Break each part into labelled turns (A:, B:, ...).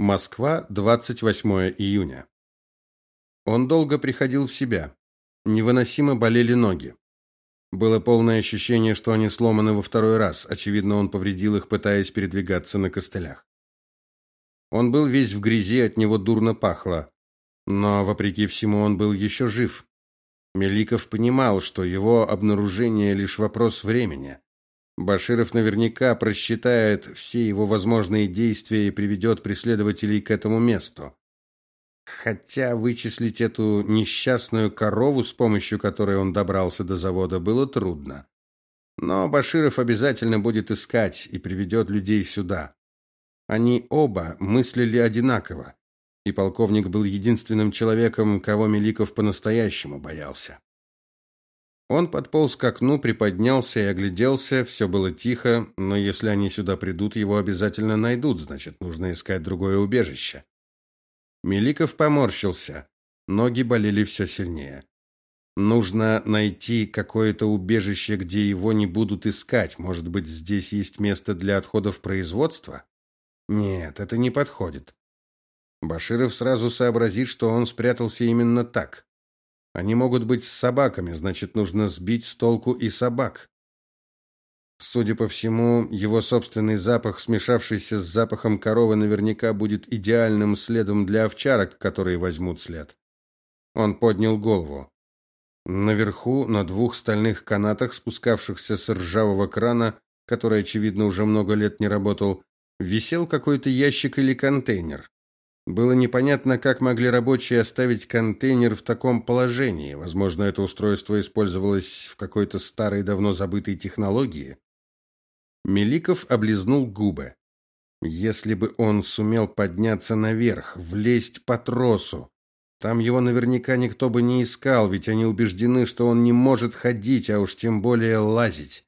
A: Москва, 28 июня. Он долго приходил в себя. Невыносимо болели ноги. Было полное ощущение, что они сломаны во второй раз. Очевидно, он повредил их, пытаясь передвигаться на костылях. Он был весь в грязи, от него дурно пахло. Но, вопреки всему, он был еще жив. Меликов понимал, что его обнаружение лишь вопрос времени. Баширов наверняка просчитает все его возможные действия и приведет преследователей к этому месту. Хотя вычислить эту несчастную корову, с помощью которой он добрался до завода, было трудно. Но Баширов обязательно будет искать и приведет людей сюда. Они оба мыслили одинаково, и полковник был единственным человеком, кого Меликов по-настоящему боялся. Он подполз к окну, приподнялся и огляделся. Все было тихо, но если они сюда придут, его обязательно найдут, значит, нужно искать другое убежище. Меликов поморщился. Ноги болели все сильнее. Нужно найти какое-то убежище, где его не будут искать. Может быть, здесь есть место для отходов производства? Нет, это не подходит. Баширов сразу сообразит, что он спрятался именно так. Они могут быть с собаками, значит, нужно сбить с толку и собак. Судя по всему, его собственный запах, смешавшийся с запахом коровы, наверняка будет идеальным следом для овчарок, которые возьмут след. Он поднял голову. Наверху, на двух стальных канатах, спускавшихся с ржавого крана, который, очевидно, уже много лет не работал, висел какой-то ящик или контейнер. Было непонятно, как могли рабочие оставить контейнер в таком положении. Возможно, это устройство использовалось в какой-то старой, давно забытой технологии. Меликов облизнул губы. Если бы он сумел подняться наверх, влезть по тросу, там его наверняка никто бы не искал, ведь они убеждены, что он не может ходить, а уж тем более лазить.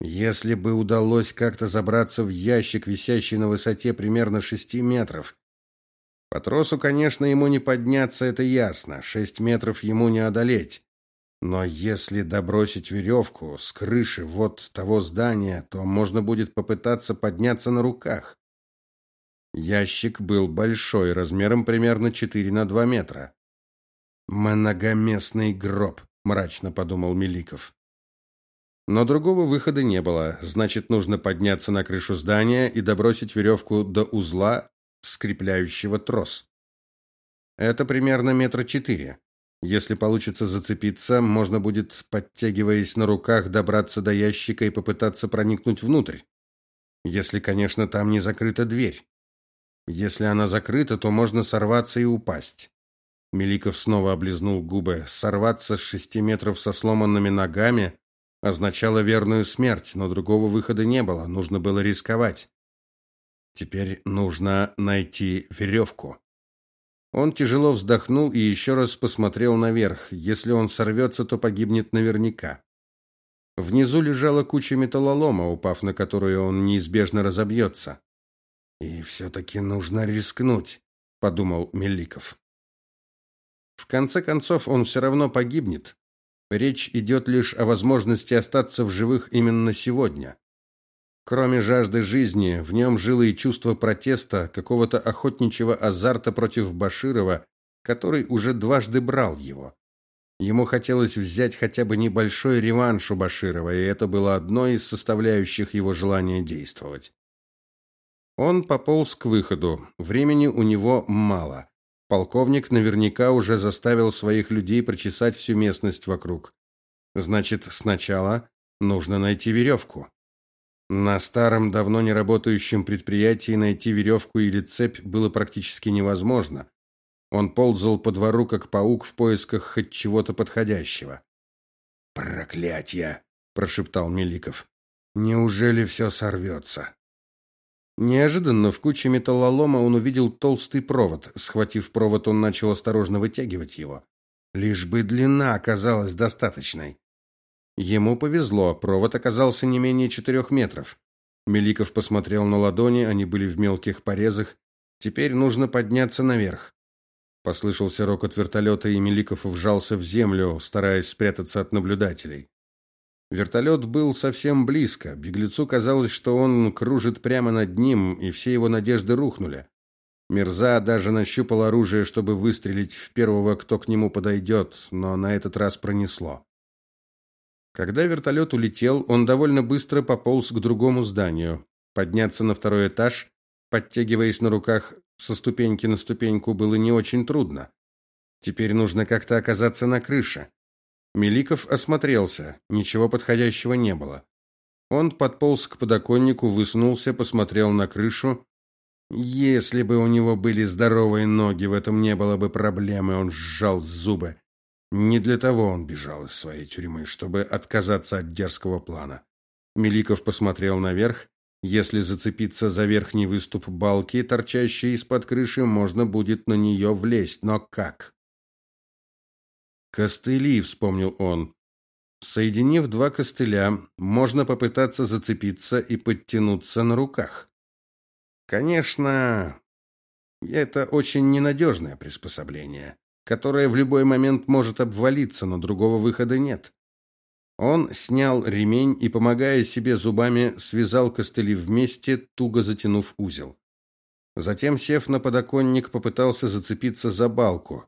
A: Если бы удалось как-то забраться в ящик, висящий на высоте примерно шести метров, по тросу, конечно, ему не подняться, это ясно. Шесть метров ему не одолеть. Но если добросить веревку с крыши вот того здания, то можно будет попытаться подняться на руках. Ящик был большой, размером примерно 4 на 2 метра. Многоместный гроб, мрачно подумал Меликов. Но другого выхода не было. Значит, нужно подняться на крышу здания и добросить веревку до узла, скрепляющего трос. Это примерно метра четыре. Если получится зацепиться, можно будет, подтягиваясь на руках, добраться до ящика и попытаться проникнуть внутрь. Если, конечно, там не закрыта дверь. Если она закрыта, то можно сорваться и упасть. Меликов снова облизнул губы. Сорваться с шести метров со сломанными ногами означало верную смерть, но другого выхода не было, нужно было рисковать. Теперь нужно найти веревку. Он тяжело вздохнул и еще раз посмотрел наверх. Если он сорвется, то погибнет наверняка. Внизу лежала куча металлолома, упав на которую он неизбежно разобьется. И все-таки нужно рискнуть, подумал Меликов. В конце концов, он все равно погибнет. Речь идет лишь о возможности остаться в живых именно сегодня. Кроме жажды жизни, в нем жило и чувство протеста, какого-то охотничьего азарта против Баширова, который уже дважды брал его. Ему хотелось взять хотя бы небольшой реванш у Баширова, и это было одной из составляющих его желания действовать. Он пополз к выходу. Времени у него мало. Полковник наверняка уже заставил своих людей прочесать всю местность вокруг. Значит, сначала нужно найти веревку. На старом, давно не работающем предприятии найти веревку или цепь было практически невозможно. Он ползал по двору как паук в поисках хоть чего-то подходящего. Проклятье, прошептал Меликов. Неужели все сорвется?» Неожиданно в куче металлолома он увидел толстый провод. Схватив провод, он начал осторожно вытягивать его. Лишь бы длина оказалась достаточной. Ему повезло, провод оказался не менее четырех метров. Меликов посмотрел на ладони, они были в мелких порезах. Теперь нужно подняться наверх. Послышался рокот вертолета, и Меликов вжался в землю, стараясь спрятаться от наблюдателей. Вертолет был совсем близко. Беглецу казалось, что он кружит прямо над ним, и все его надежды рухнули. Мирза даже нащупал оружие, чтобы выстрелить в первого, кто к нему подойдет, но на этот раз пронесло. Когда вертолет улетел, он довольно быстро пополз к другому зданию. Подняться на второй этаж, подтягиваясь на руках со ступеньки на ступеньку, было не очень трудно. Теперь нужно как-то оказаться на крыше. Меликов осмотрелся, ничего подходящего не было. Он подполз к подоконнику, высунулся, посмотрел на крышу. Если бы у него были здоровые ноги, в этом не было бы проблемы, он сжал зубы. Не для того он бежал из своей тюрьмы, чтобы отказаться от дерзкого плана. Меликов посмотрел наверх. Если зацепиться за верхний выступ балки, торчащей из-под крыши, можно будет на нее влезть, но как? Костыли, вспомнил он. Соединив два костыля, можно попытаться зацепиться и подтянуться на руках. Конечно, это очень ненадежное приспособление которая в любой момент может обвалиться, но другого выхода нет. Он снял ремень и, помогая себе зубами, связал костыли вместе, туго затянув узел. Затем, сев на подоконник, попытался зацепиться за балку.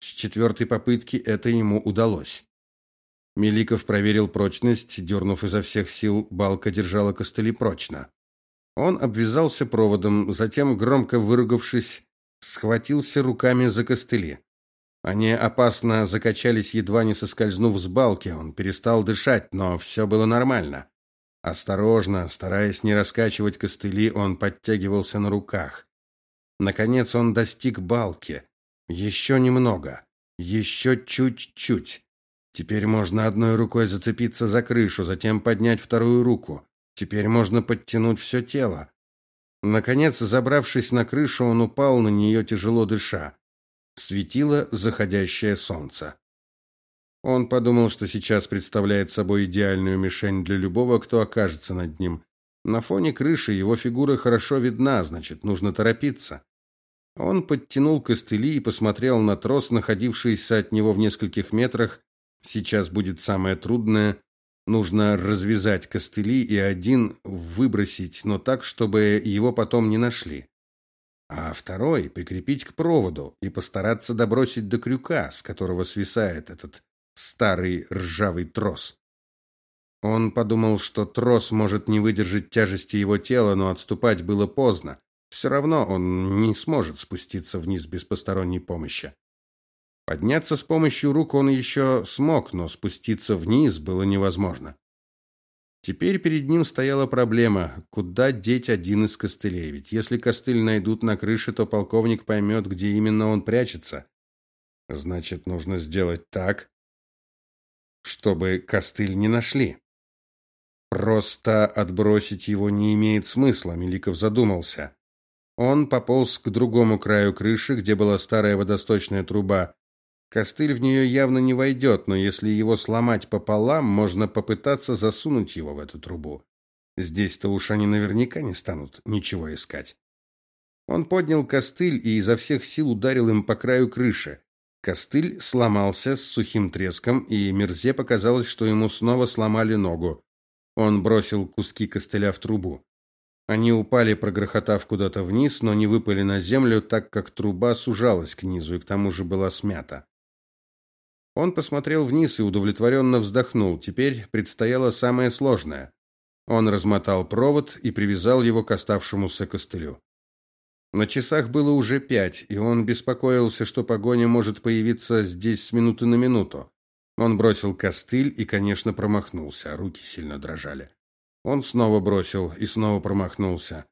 A: С четвертой попытки это ему удалось. Меликов проверил прочность, дернув изо всех сил, балка держала костыли прочно. Он обвязался проводом, затем, громко выругавшись, схватился руками за костыли. Они опасно закачались, едва не соскользнув с балки. Он перестал дышать, но все было нормально. Осторожно, стараясь не раскачивать костыли, он подтягивался на руках. Наконец он достиг балки. Еще немного. Еще чуть-чуть. Теперь можно одной рукой зацепиться за крышу, затем поднять вторую руку. Теперь можно подтянуть все тело. Наконец, забравшись на крышу, он упал на нее тяжело дыша светило заходящее солнце. Он подумал, что сейчас представляет собой идеальную мишень для любого, кто окажется над ним. На фоне крыши его фигура хорошо видна, значит, нужно торопиться. Он подтянул костыли и посмотрел на трос, находившийся от него в нескольких метрах. Сейчас будет самое трудное. Нужно развязать костыли и один выбросить, но так, чтобы его потом не нашли а второй прикрепить к проводу и постараться добросить до крюка, с которого свисает этот старый ржавый трос. Он подумал, что трос может не выдержать тяжести его тела, но отступать было поздно. Все равно он не сможет спуститься вниз без посторонней помощи. Подняться с помощью рук он еще смог, но спуститься вниз было невозможно. Теперь перед ним стояла проблема, куда деть один из костылей, ведь если костыль найдут на крыше, то полковник поймет, где именно он прячется. Значит, нужно сделать так, чтобы костыль не нашли. Просто отбросить его не имеет смысла, Меликов задумался. Он пополз к другому краю крыши, где была старая водосточная труба. Костыль в нее явно не войдет, но если его сломать пополам, можно попытаться засунуть его в эту трубу. Здесь-то уж они наверняка не станут ничего искать. Он поднял костыль и изо всех сил ударил им по краю крыши. Костыль сломался с сухим треском, и Мерзе показалось, что ему снова сломали ногу. Он бросил куски костыля в трубу. Они упали, прогрохотав куда-то вниз, но не выпали на землю, так как труба сужалась к низу и к тому же была смята. Он посмотрел вниз и удовлетворенно вздохнул. Теперь предстояло самое сложное. Он размотал провод и привязал его к оставшемуся костылю. На часах было уже пять, и он беспокоился, что погоня может появиться здесь с минуты на минуту. Он бросил костыль и, конечно, промахнулся, руки сильно дрожали. Он снова бросил и снова промахнулся.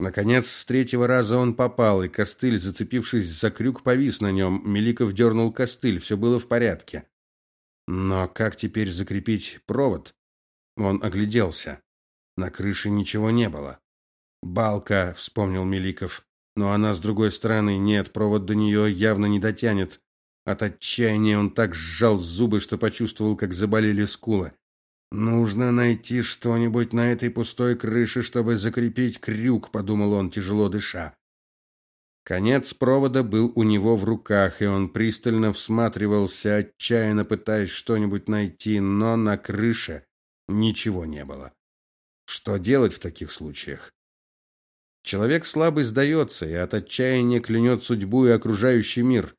A: Наконец, с третьего раза он попал, и костыль, зацепившись за крюк, повис на нем. Меликов дернул костыль, все было в порядке. Но как теперь закрепить провод? Он огляделся. На крыше ничего не было. Балка, вспомнил Меликов, но она с другой стороны, нет, провод до нее явно не дотянет. От отчаяния он так сжал зубы, что почувствовал, как заболели скулы. Нужно найти что-нибудь на этой пустой крыше, чтобы закрепить крюк, подумал он, тяжело дыша. Конец провода был у него в руках, и он пристально всматривался, отчаянно пытаясь что-нибудь найти, но на крыше ничего не было. Что делать в таких случаях? Человек слабый сдается и от отчаяния клянет судьбу и окружающий мир.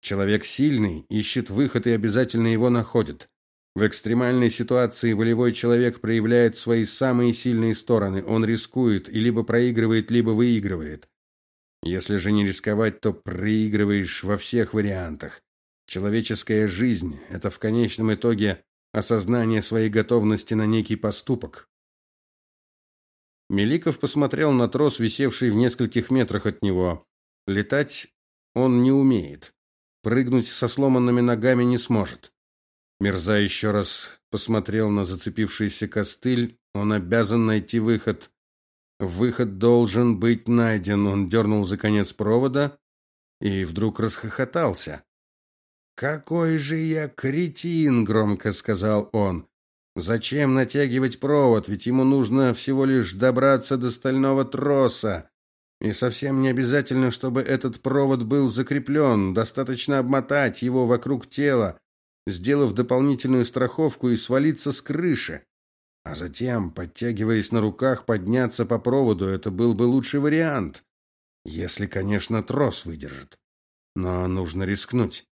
A: Человек сильный ищет выход и обязательно его находит. В экстремальной ситуации волевой человек проявляет свои самые сильные стороны. Он рискует и либо проигрывает, либо выигрывает. Если же не рисковать, то проигрываешь во всех вариантах. Человеческая жизнь это в конечном итоге осознание своей готовности на некий поступок. Меликов посмотрел на трос, висевший в нескольких метрах от него. Летать он не умеет. Прыгнуть со сломанными ногами не сможет. Мирза еще раз посмотрел на зацепившийся костыль. Он обязан найти выход. Выход должен быть найден. Он дернул за конец провода и вдруг расхохотался. Какой же я кретин, громко сказал он. Зачем натягивать провод, ведь ему нужно всего лишь добраться до стального троса. И совсем не обязательно, чтобы этот провод был закреплен. достаточно обмотать его вокруг тела, сделав дополнительную страховку и свалиться с крыши. А затем, подтягиваясь на руках, подняться по проводу это был бы лучший вариант, если, конечно, трос выдержит. Но нужно рискнуть.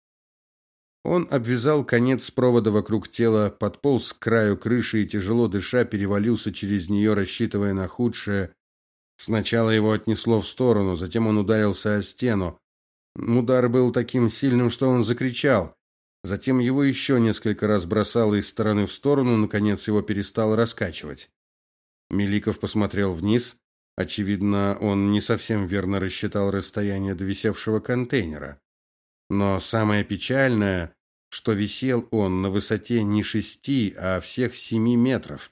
A: Он обвязал конец провода вокруг тела, подполз к краю крыши и тяжело дыша перевалился через нее, рассчитывая на худшее. Сначала его отнесло в сторону, затем он ударился о стену. Удар был таким сильным, что он закричал. Затем его еще несколько раз бросало из стороны в сторону, наконец его перестало раскачивать. Меликов посмотрел вниз. Очевидно, он не совсем верно рассчитал расстояние до висевшего контейнера. Но самое печальное, что висел он на высоте не шести, а всех семи метров.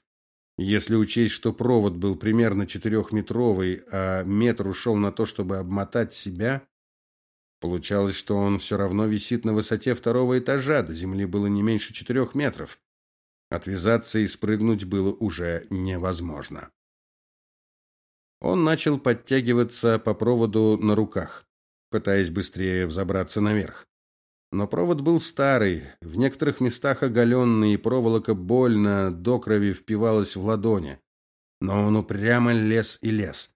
A: Если учесть, что провод был примерно четырехметровый, а метр ушел на то, чтобы обмотать себя, Получалось, что он все равно висит на высоте второго этажа, до земли было не меньше четырех метров. Отвязаться и спрыгнуть было уже невозможно. Он начал подтягиваться по проводу на руках, пытаясь быстрее взобраться наверх. Но провод был старый, в некоторых местах оголенный, и проволока больно до крови впивалась в ладони. Но он упрямо лез и лез.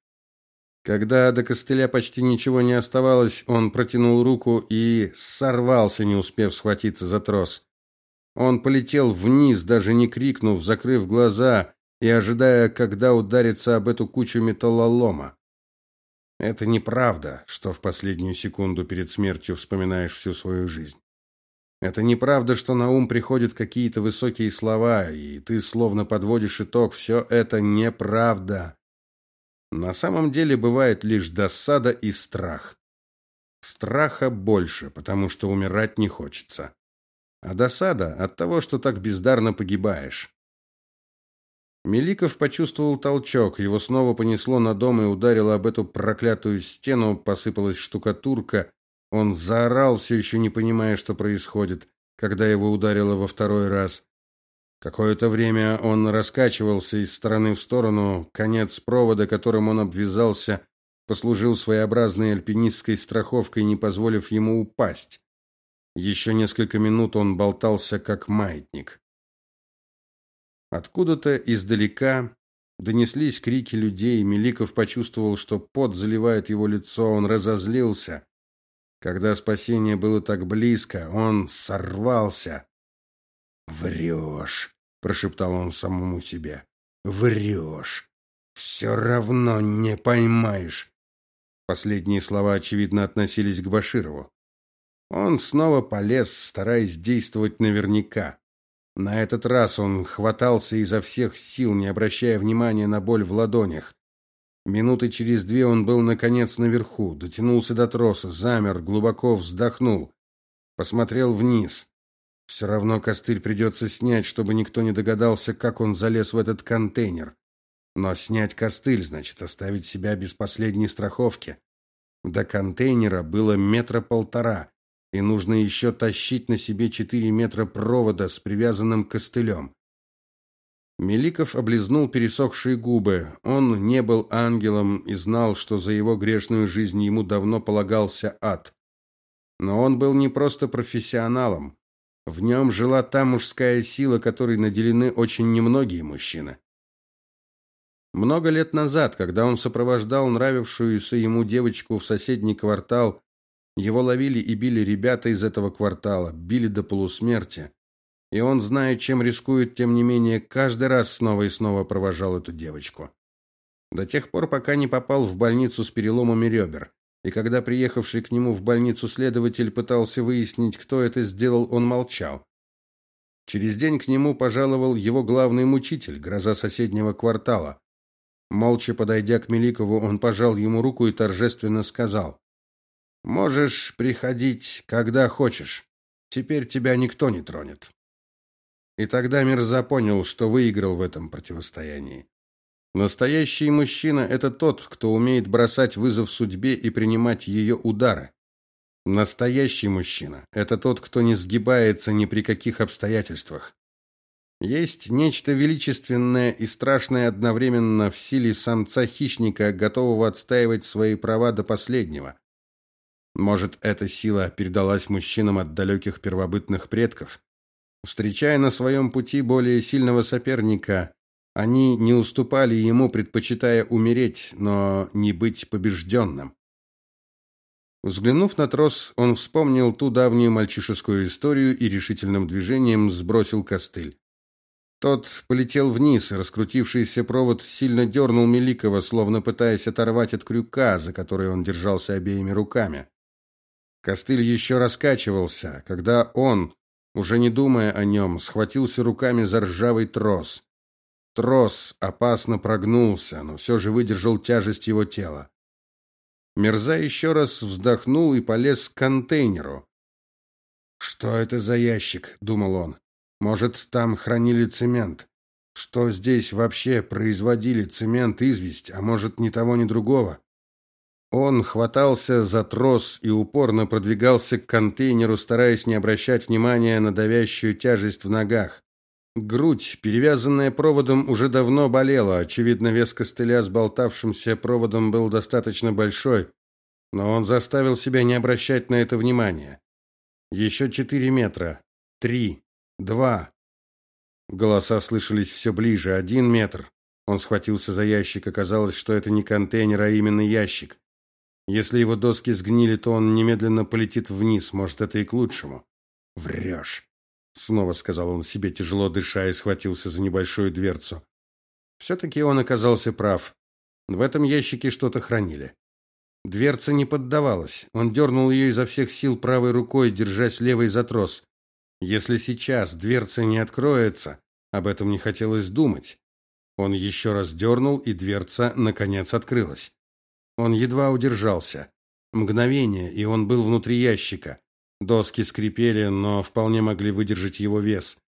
A: Когда до костыля почти ничего не оставалось, он протянул руку и сорвался, не успев схватиться за трос. Он полетел вниз, даже не крикнув, закрыв глаза и ожидая, когда ударится об эту кучу металлолома. Это неправда, что в последнюю секунду перед смертью вспоминаешь всю свою жизнь. Это неправда, что на ум приходят какие-то высокие слова, и ты словно подводишь итог. Все это неправда. На самом деле бывает лишь досада и страх. Страха больше, потому что умирать не хочется. А досада от того, что так бездарно погибаешь. Меликов почувствовал толчок, его снова понесло на дом и ударило об эту проклятую стену, посыпалась штукатурка. Он заорал, все еще не понимая, что происходит, когда его ударило во второй раз. Какое-то время он раскачивался из стороны в сторону, конец провода, которым он обвязался, послужил своеобразной альпинистской страховкой, не позволив ему упасть. Еще несколько минут он болтался как маятник. Откуда-то издалека донеслись крики людей, Меликов почувствовал, что пот заливает его лицо, он разозлился. Когда спасение было так близко, он сорвался. Врешь, прошептал он самому себе. Врешь. Все равно не поймаешь. Последние слова очевидно относились к Баширову. Он снова полез, стараясь действовать наверняка. На этот раз он хватался изо всех сил, не обращая внимания на боль в ладонях. Минуты через две он был наконец наверху, дотянулся до троса, замер, глубоко вздохнул, посмотрел вниз. Все равно костыль придется снять, чтобы никто не догадался, как он залез в этот контейнер. Но снять костыль значит оставить себя без последней страховки. До контейнера было метра полтора, и нужно еще тащить на себе четыре метра провода с привязанным костылем. Меликов облизнул пересохшие губы. Он не был ангелом и знал, что за его грешную жизнь ему давно полагался ад. Но он был не просто профессионалом. В нем жила та мужская сила, которой наделены очень немногие мужчины. Много лет назад, когда он сопровождал нравившуюся ему девочку в соседний квартал, его ловили и били ребята из этого квартала, били до полусмерти. И он, зная, чем рискует, тем не менее, каждый раз снова и снова провожал эту девочку. До тех пор, пока не попал в больницу с переломами ребер. И когда приехавший к нему в больницу следователь пытался выяснить, кто это сделал, он молчал. Через день к нему пожаловал его главный мучитель, гроза соседнего квартала. Молча подойдя к Меликову, он пожал ему руку и торжественно сказал: "Можешь приходить, когда хочешь. Теперь тебя никто не тронет". И тогда Мирза понял, что выиграл в этом противостоянии. Настоящий мужчина это тот, кто умеет бросать вызов судьбе и принимать ее удары. Настоящий мужчина это тот, кто не сгибается ни при каких обстоятельствах. Есть нечто величественное и страшное одновременно в силе самца-хищника, готового отстаивать свои права до последнего. Может, эта сила передалась мужчинам от далеких первобытных предков, Встречая на своем пути более сильного соперника, они не уступали ему, предпочитая умереть, но не быть побежденным. Взглянув на трос, он вспомнил ту давнюю мальчишескую историю и решительным движением сбросил костыль. Тот полетел вниз, и раскрутившийся провод сильно дернул Меликова, словно пытаясь оторвать от крюка, за который он держался обеими руками. Костыль еще раскачивался, когда он, уже не думая о нем, схватился руками за ржавый трос. Трос опасно прогнулся, но все же выдержал тяжесть его тела. Мерза еще раз вздохнул и полез к контейнеру. Что это за ящик, думал он. Может, там хранили цемент? Что здесь вообще производили цемент, известь, а может, ни того, ни другого? Он хватался за трос и упорно продвигался к контейнеру, стараясь не обращать внимания на давящую тяжесть в ногах. Грудь, перевязанная проводом, уже давно болела. Очевидно, вес костыля с болтавшимся проводом был достаточно большой, но он заставил себя не обращать на это внимания. Еще четыре метра. Три. Два. Голоса слышались все ближе. Один метр. Он схватился за ящик. Оказалось, что это не контейнер, а именно ящик. Если его доски сгнили, то он немедленно полетит вниз, может, это и к лучшему. Врешь, снова сказал он себе, тяжело дыша, и схватился за небольшую дверцу. все таки он оказался прав. В этом ящике что-то хранили. Дверца не поддавалась. Он дернул ее изо всех сил правой рукой, держась левой за трос. Если сейчас дверца не откроется, об этом не хотелось думать. Он еще раз дернул, и дверца наконец открылась. Он едва удержался. Мгновение, и он был внутри ящика. Доски скрипели, но вполне могли выдержать его вес.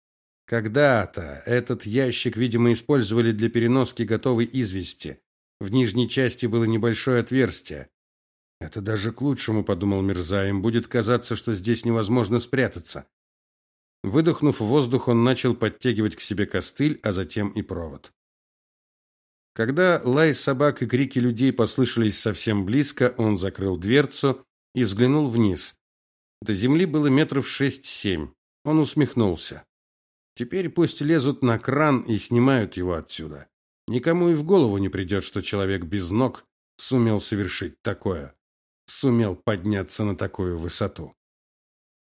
A: Когда-то этот ящик, видимо, использовали для переноски готовой извести. В нижней части было небольшое отверстие. Это даже к лучшему, подумал Мирза, им будет казаться, что здесь невозможно спрятаться. Выдохнув воздух, он начал подтягивать к себе костыль, а затем и провод. Когда лай собак и крики людей послышались совсем близко, он закрыл дверцу и взглянул вниз. До земли было метров шесть-семь. Он усмехнулся. Теперь пусть лезут на кран и снимают его отсюда. Никому и в голову не придет, что человек без ног сумел совершить такое, сумел подняться на такую высоту.